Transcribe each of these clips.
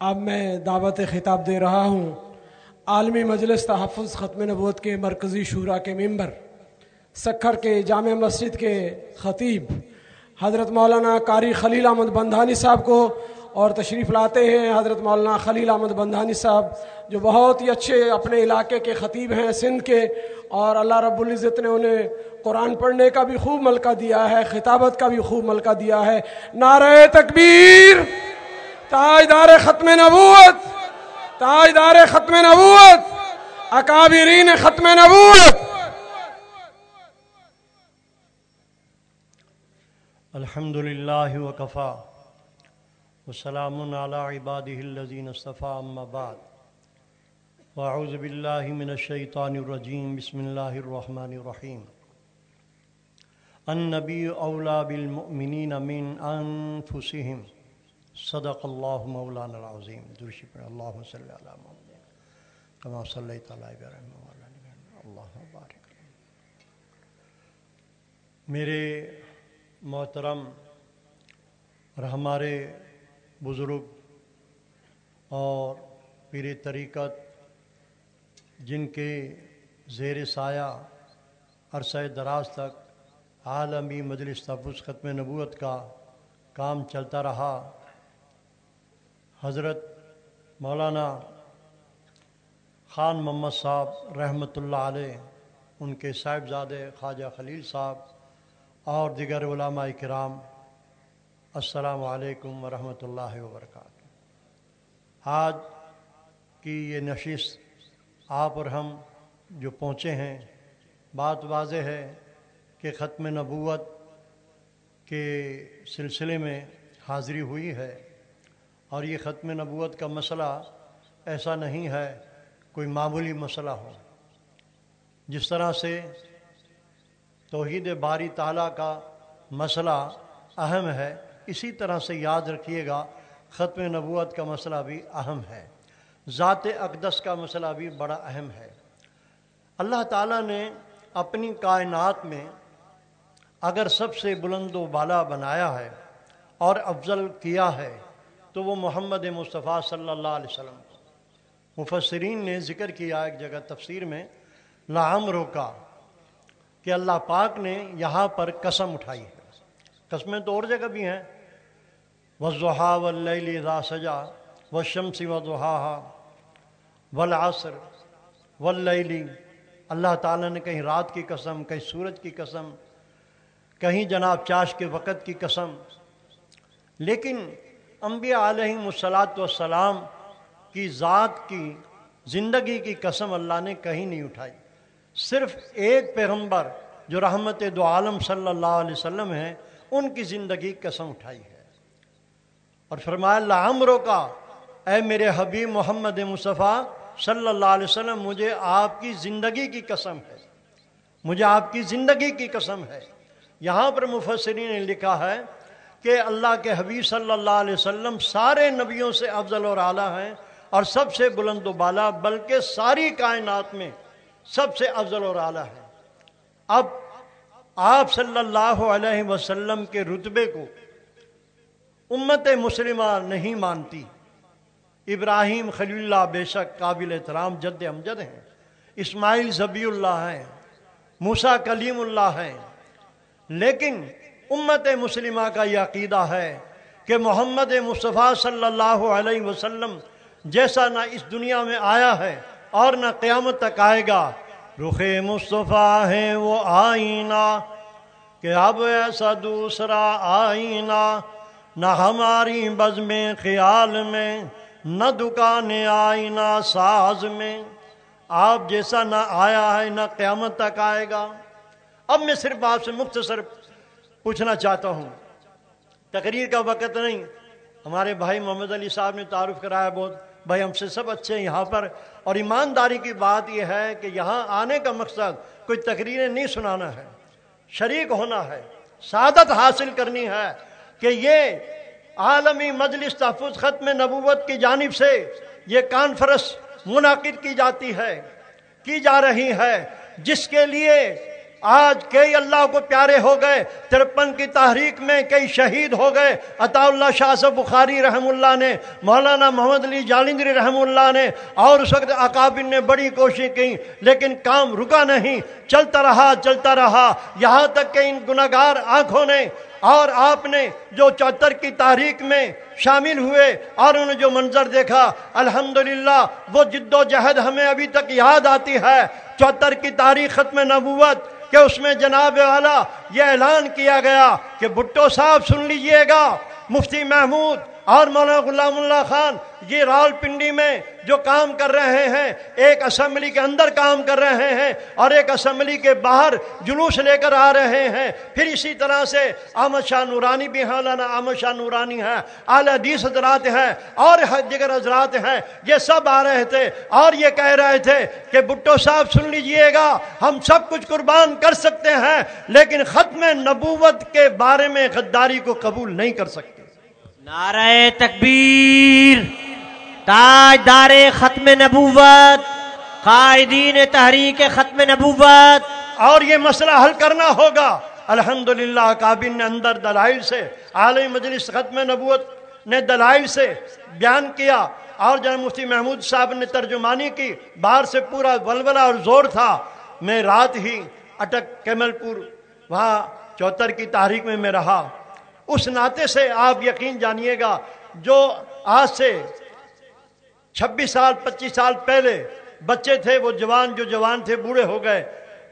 اب میں دعوت خطاب دے رہا ہوں۔ عالمی مجلس تحفظ ختم نبوت کے مرکزی شورا کے ممبر، سکھر کے جامع مسجد کے خطیب، حضرت مولانا قاری خلیل احمد بندھانی صاحب کو اور تشریف لاتے ہیں حضرت مولانا خلیل احمد بندھانی صاحب، جو بہت ہی اچھے اپنے علاقے کے خطیب ہیں سندھ کے اور اللہ رب العزت نے انہیں قرآن پڑھنے کا بھی خوب ملکہ دیا ہے، خطابت کا بھی خوب ملکہ دیا ہے۔ نعرہ تکبیر! تاجدار ختم نبوت، تاجدار ختم نبوت، اکابرین ختم نبوت۔ الحمد للہ وکفا، وسلام على عباده الذين اصطفى اما بعد۔ واعوذ بالله من الشيطان الرجيم بسم الله الرحمن الرحيم النبي اولى بالمؤمنين من انفسهم۔ صدق الله مولانا العظيم دوشي پر اللهم صل على محمد كما صليت على ابراهيم وعلى میرے محترم، اور ہمارے بزرگ، اور پیر طریقت، جن کے زیر سایہ عرصہ دراز تک عالمی مجلس تحفظ ختم نبوت کا کام چلتا رہا حضرت مولانا خان محمد صاحب رحمۃ اللہ علیہ، ان کے صاحبزادے خواجہ خلیل صاحب اور دیگر علماء کرام، السلام علیکم ورحمۃ اللہ وبرکاتہ۔ آج کی یہ نشست آپ اور ہم جو پہنچے ہیں، بات واضح ہے کہ ختم نبوت کے سلسلے میں حاضری ہوئی ہے۔ اور یہ ختم نبوت کا مسئلہ ایسا نہیں ہے، کوئی معمولی مسئلہ ہو۔ جس طرح سے توحید باری تعالیٰ کا مسئلہ اہم ہے، اسی طرح سے یاد رکھیے گا، ختم نبوت کا مسئلہ بھی اہم ہے۔ ذات اقدس کا مسئلہ بھی بڑا اہم ہے۔ اللہ تعالیٰ نے اپنی کائنات میں اگر سب سے بلند و بالا بنایا ہے اور افضل کیا ہے تو وہ محمد مصطفیٰ صلی اللہ علیہ وسلم مفسرین نے ذکر کیا ایک جگہ تفسیر میں لاہم روکا کہ اللہ پاک نے یہاں پر قسم اٹھائی ہے۔ قسمیں تو اور جگہ بھی ہیں۔ وضحا ولی را سجا و شمسی و والعصر واللیلی اللہ تعالیٰ نے کہیں رات کی قسم، کہیں سورج کی قسم، کہیں جناب چاش کے وقت کی قسم۔ لیکن انبیاء علیہ الصلاۃ والسلام کی ذات کی زندگی کی قسم اللہ نے کہیں نہیں اٹھائی۔ صرف ایک پیغمبر جو رحمت دو عالم صلی اللہ علیہ وسلم ہیں، ان کی زندگی قسم اٹھائی ہے۔ اور فرمایا اللہ عمروں کا اے میرے حبیب محمد مصطفیٰ صلی اللہ علیہ وسلم، مجھے آپ کی زندگی کی قسم ہے۔ مجھے آپ کی زندگی کی قسم ہے۔ یہاں پر مفسرین نے لکھا ہے کہ اللہ کے حبیب صلی اللہ علیہ وسلم سارے نبیوں سے افضل اور اعلیٰ ہیں اور سب سے بلند و بالا بلکہ ساری کائنات میں سب سے افضل اور اعلیٰ ہے اب آپ صلی اللہ علیہ وسلم کے رتبے کو امت مسلمہ نہیں مانتی۔ ابراہیم خلی اللہ بے شک قابل احترام جد امجد ہیں۔ اسماعیل زبی اللہ ہیں۔ موسا کلیم اللہ ہیں۔ لیکن امت مسلمہ کا یہ عقیدہ ہے کہ محمد مصطفیٰ صلی اللہ علیہ وسلم جیسا نہ اس دنیا میں آیا ہے اور نہ قیامت تک آئے گا۔ رخ مصطفیٰ ہے وہ آئینہ کہ اب ایسا دوسرا آئینہ نہ ہماری بز میں خیال میں، نہ دکان آئینہ ساز میں۔ آپ جیسا نہ آیا ہے نہ قیامت تک آئے گا۔ اب میں صرف آپ سے مختصر پوچھنا چاہتا ہوں۔ تقریر کا وقت نہیں۔ ہمارے بھائی محمد علی صاحب نے تعارف کرایا بہت۔ بھائی ہم سے سب اچھے ہیں یہاں پر۔ اور ایمانداری کی بات یہ ہے کہ یہاں آنے کا مقصد کوئی تقریریں نہیں سنانا ہے۔ شریک ہونا ہے۔ سعادت حاصل کرنی ہے کہ یہ عالمی مجلس تحفظ ختم نبوت کی جانب سے یہ کانفرنس منعقد کی جاتی ہے، کی جا رہی ہے، جس کے لیے آج کئی اللہ کو پیارے ہو گئے، ترپن کی تحریک میں کئی شہید ہو گئے۔ عطا اللہ شاہ سے بخاری رحم اللہ نے، مولانا محمد علی جالندری رحم اللہ نے اور اس وقت اکابر نے بڑی کوشش کی لیکن کام رکا نہیں۔ چلتا رہا چلتا رہا۔ یہاں تک کہ ان گناگار آنکھوں نے اور آپ نے جو چوہتر کی تاریخ میں شامل ہوئے۔ اور انہوں نے جو منظر دیکھا، الحمدللہ، وہ جد و جہد ہمیں ابھی تک یاد آتی ہے۔ چوہتر کی تاریخ ختم نبوت، کہ اس میں جناب والا یہ اعلان کیا گیا کہ بھٹو صاحب سن لیجیے گا، مفتی محمود اور مولانا غلام اللہ خان۔ یہ رال پنڈی میں جو کام کر رہے ہیں، ایک اسمبلی کے اندر کام کر رہے ہیں اور ایک اسمبلی کے باہر جلوس لے کر آ رہے ہیں۔ پھر اسی طرح سے احمد شاہ نورانی بھی مولانا احمد شاہ نورانی ہے اعلی حدیث حضرات ہیں اور دیگر حضرات ہیں۔ یہ سب آ رہے تھے اور یہ کہہ رہے تھے کہ بٹو صاحب سن لیجیے گا، ہم سب کچھ قربان کر سکتے ہیں، لیکن ختم نبوت کے بارے میں غداری کو قبول نہیں کر سکتے۔ نعرہ تکبیر۔ تاج دار ختم نبوت، قائدین تحریک ختم نبوت۔ اور یہ مسئلہ حل کرنا ہوگا۔ الحمدللہ کابن نے اندر دلائل سے عالمی مجلس ختم نبوت نے دلائل سے بیان کیا۔ اور جناب مفتی محمود صاحب نے ترجمانی کی، باہر سے پورا ولولہ اور زور تھا۔ میں رات ہی اٹک کیمل پور وہاں چوتر کی تاریخ میں میں رہا۔ اس ناطے سے آپ یقین جانیے گا، جو آج سے چھبیس سال، پچیس سال پہلے بچے تھے، وہ جوان جو جوان تھے، بوڑھے ہو گئے۔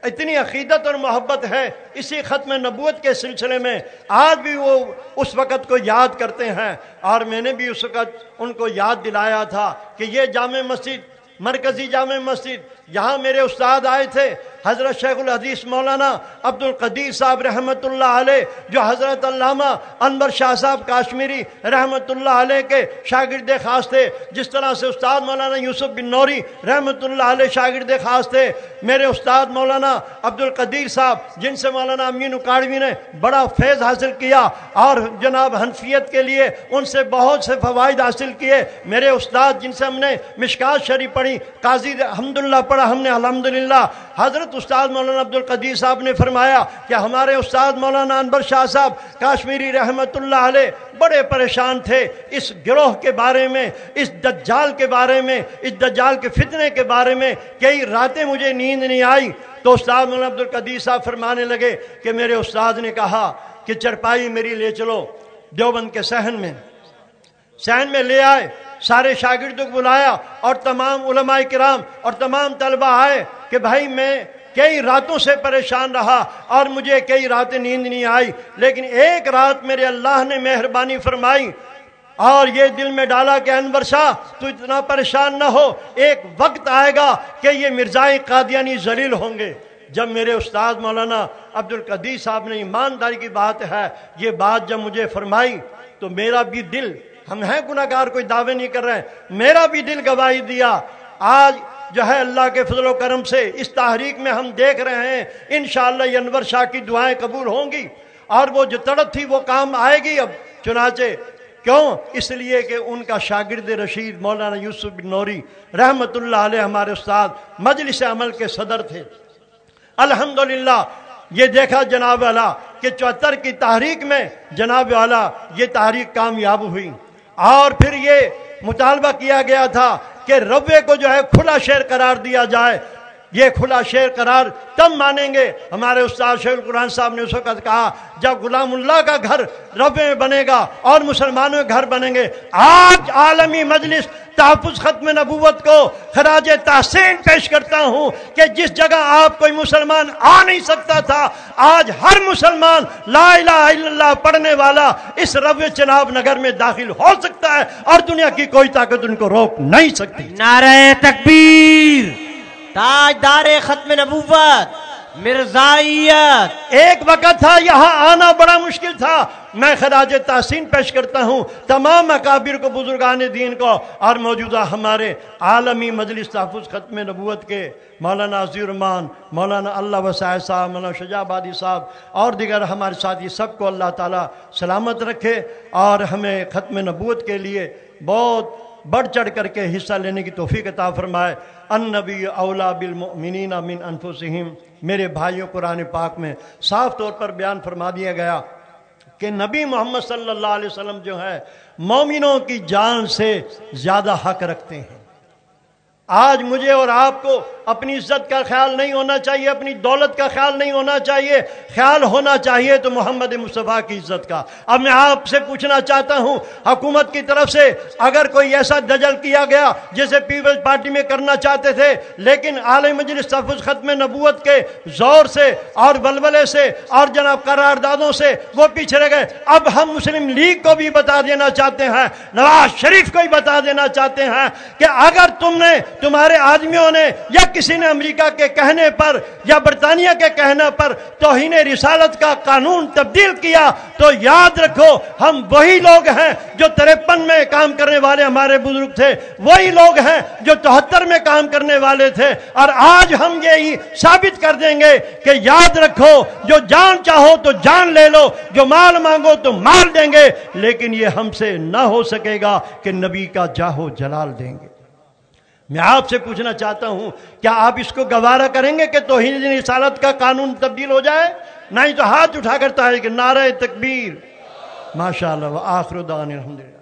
اتنی عقیدت اور محبت ہے اسی ختم نبوت کے سلسلے میں۔ آج بھی وہ اس وقت کو یاد کرتے ہیں۔ اور میں نے بھی اس وقت ان کو یاد دلایا تھا کہ یہ جامع مسجد، مرکزی جامع مسجد، یہاں میرے استاد آئے تھے۔ حضرت شیخ الحدیث مولانا عبد القدیر صاحب رحمۃ اللہ علیہ، جو حضرت علامہ انور شاہ صاحب کاشمیری رحمۃ اللہ علیہ کے شاگرد خاص تھے، جس طرح سے استاد مولانا یوسف بن نوری رحمۃ اللہ علیہ شاگرد خاص تھے، میرے استاد مولانا عبد القدیر صاحب، جن سے مولانا امین اکاڑوی نے بڑا فیض حاصل کیا اور جناب حنفیت کے لیے ان سے بہت سے فوائد حاصل کیے۔ میرے استاد جن سے ہم نے مشکات شریف پڑھی، قاضی الحمد للہ پڑھا ہم نے، الحمدللہ۔ حضرت استاد مولانا عبد القدیر صاحب نے فرمایا کہ ہمارے استاد مولانا انبر شاہ صاحب کاشمیری رحمت اللہ علیہ بڑے پریشان تھے اس گروہ کے بارے میں، اس دجال کے بارے میں، اس دجال کے فتنے کے بارے میں کئی راتیں مجھے نیند نہیں آئی۔ تو استاد مولانا عبد القدیر صاحب فرمانے لگے کہ میرے استاد نے کہا کہ چرپائی میری لے چلو دیوبند کے سہن میں۔ سہن میں لے آئے، سارے شاگردوں کو بلایا اور تمام علماء کرام اور تمام طلبہ آئے کہ بھائی میں کئی راتوں سے پریشان رہا اور مجھے کئی راتیں نیند نہیں آئی، لیکن ایک رات میرے اللہ نے مہربانی فرمائی اور یہ دل میں ڈالا کہ انور شاہ، تو اتنا پریشان نہ ہو، ایک وقت آئے گا کہ یہ مرزائی قادیانی ذلیل ہوں گے۔ جب میرے استاد مولانا عبد القدیر صاحب نے ایمانداری کی بات ہے، یہ بات جب مجھے فرمائی، تو میرا بھی دل، ہم ہیں گناگار کوئی دعوے نہیں کر رہے، میرا بھی دل گواہی دیا۔ آج جو ہے اللہ کے فضل و کرم سے اس تحریک میں ہم دیکھ رہے ہیں، انشاءاللہ یہ انور شاہ کی دعائیں قبول ہوں گی۔ اور وہ جو تڑپ تھی وہ کام آئے گی اب۔ چنانچہ کیوں؟ اس لیے کہ ان کا شاگرد رشید مولانا یوسف بن نوری رحمت اللہ علیہ ہمارے استاد مجلس عمل کے صدر تھے۔ الحمدللہ، یہ دیکھا جناب والا کہ چوہتر کی تحریک میں جناب والا یہ تحریک کامیاب ہوئی۔ اور پھر یہ مطالبہ کیا گیا تھا کہ روے کو جو ہے کھلا شیر قرار دیا جائے یہ کھلا شعر قرار تب مانیں گے۔ ہمارے استاد شیخ القرآن صاحب نے اس وقت کہا، جب غلام اللہ کا گھر روے میں بنے گا اور مسلمانوں کے گھر بنیں گے، آج عالمی مجلس تحفظ ختم نبوت کو خراج تحسین پیش کرتا ہوں کہ جس جگہ آپ کوئی مسلمان آ نہیں سکتا تھا، آج ہر مسلمان لا الہ الا اللہ پڑھنے والا اس روی چناب نگر میں داخل ہو سکتا ہے اور دنیا کی کوئی طاقت ان کو روک نہیں سکتی۔ نعرہ تکبیر۔ تاجدار ختم نبوت، مرزائیت۔ ایک وقت تھا، یہاں آنا بڑا مشکل تھا۔ میں خراج تحسین پیش کرتا ہوں، تمام اکابر کو، بزرگان دین کو اور موجودہ ہمارے عالمی مجلس تحفظ ختم نبوت کے۔ مولانا الرحمان، مولانا اللہ وسائے صاحب، مولانا شجا آبادی صاحب اور دیگر ہمارے ساتھی سب کو اللہ تعالیٰ سلامت رکھے اور ہمیں ختم نبوت کے لیے بہت بڑھ چڑھ کر کے حصہ لینے کی توفیق عطا فرمائے۔ ان نبی اولا بالمؤمنین من انفسہم۔ میرے بھائیوں، قرآن پاک میں صاف طور پر بیان فرما دیا گیا کہ نبی محمد صلی اللہ علیہ وسلم جو ہے، مومنوں کی جان سے زیادہ حق رکھتے ہیں۔ آج مجھے اور آپ کو اپنی عزت کا خیال نہیں ہونا چاہیے، اپنی دولت کا خیال نہیں ہونا چاہیے۔ خیال ہونا چاہیے تو محمد مصطفیٰ کی عزت کا۔ اب میں آپ سے پوچھنا چاہتا ہوں، حکومت کی طرف سے اگر کوئی ایسا دجل کیا گیا جسے پیپلز پارٹی میں کرنا چاہتے تھے، لیکن عالی مجلس تحفظ ختم نبوت کے زور سے اور بلبلے سے اور جناب قراردادوں سے وہ پیچھے رہ گئے۔ اب ہم مسلم لیگ کو بھی بتا دینا چاہتے ہیں، نواز شریف کو بھی بتا دینا چاہتے ہیں کہ اگر تم نے تمہارے آدمیوں نے یا کسی نے امریکہ کے کہنے پر یا برطانیہ کے کہنے پر توہین رسالت کا قانون تبدیل کیا تو یاد رکھو، ہم وہی لوگ ہیں جو ترپن میں کام کرنے والے ہمارے بزرگ تھے، وہی لوگ ہیں جو چوہتر میں کام کرنے والے تھے۔ اور آج ہم یہی ثابت کر دیں گے کہ یاد رکھو، جو جان چاہو تو جان لے لو، جو مال مانگو تو مال دیں گے، لیکن یہ ہم سے نہ ہو سکے گا کہ نبی کا جاہو جلال دیں گے۔ میں آپ سے پوچھنا چاہتا ہوں، کیا آپ اس کو گوارا کریں گے کہ توہین رسالت کا قانون تبدیل ہو جائے؟ نہیں تو ہاتھ اٹھا کرتا ہے کہ نعرہ تکبیر۔ ماشاء اللہ آخر الحمد